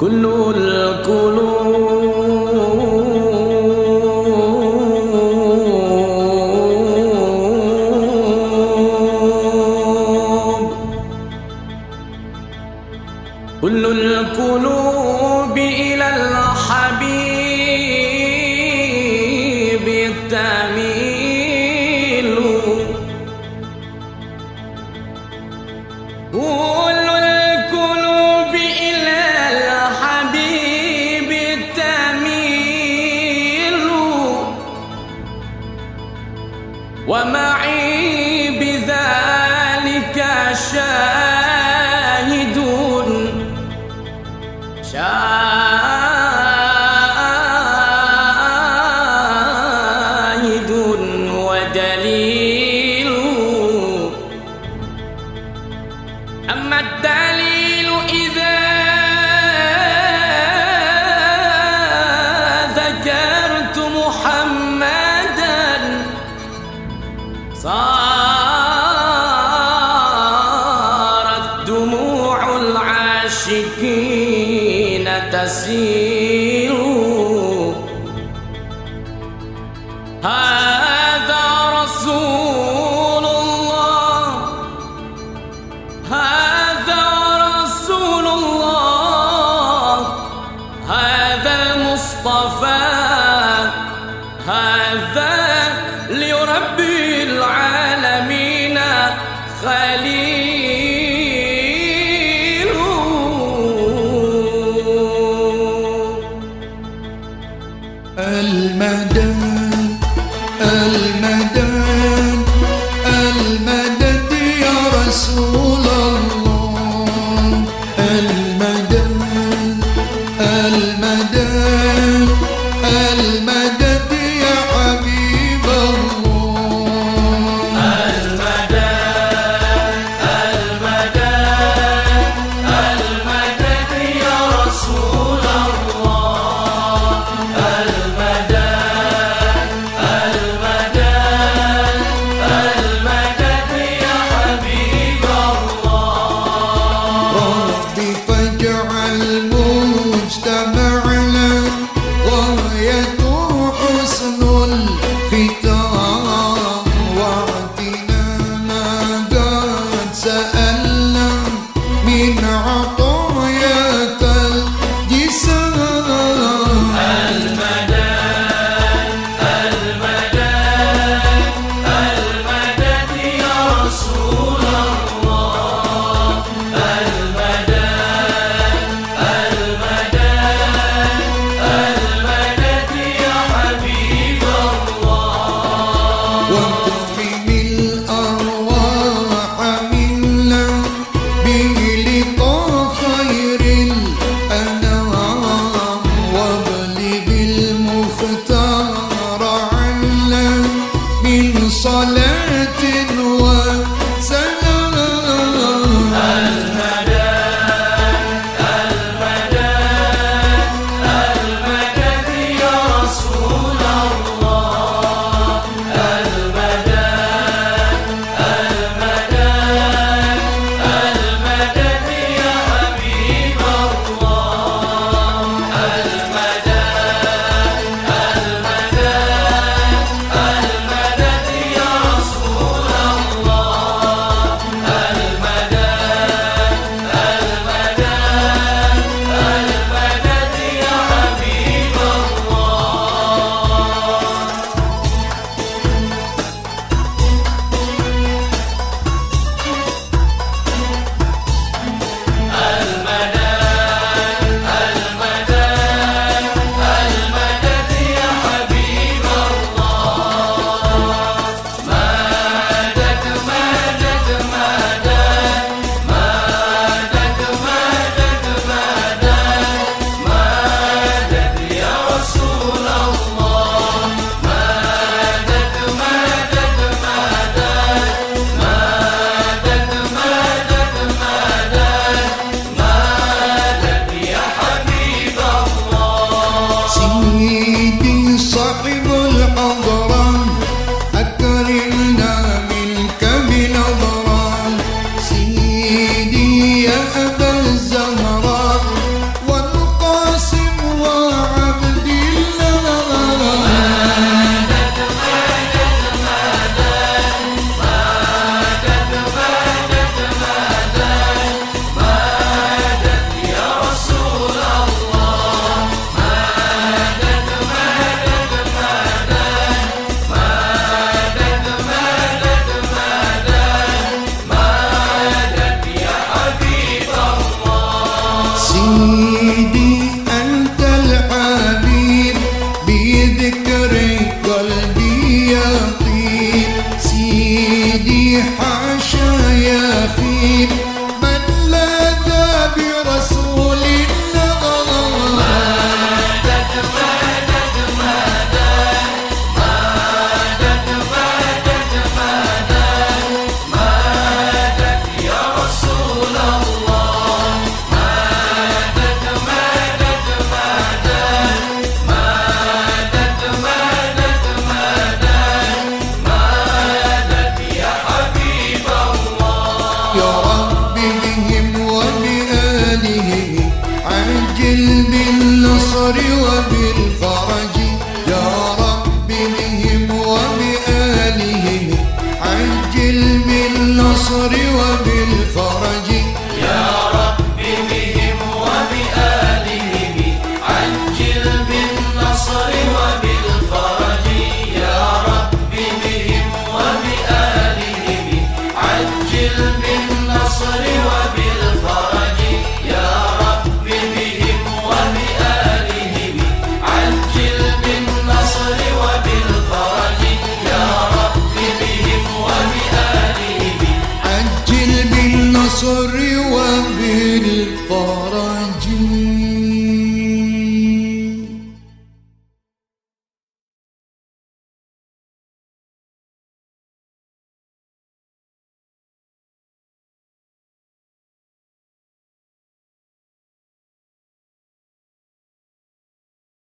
كل القلوب ومعي بالنصر وبال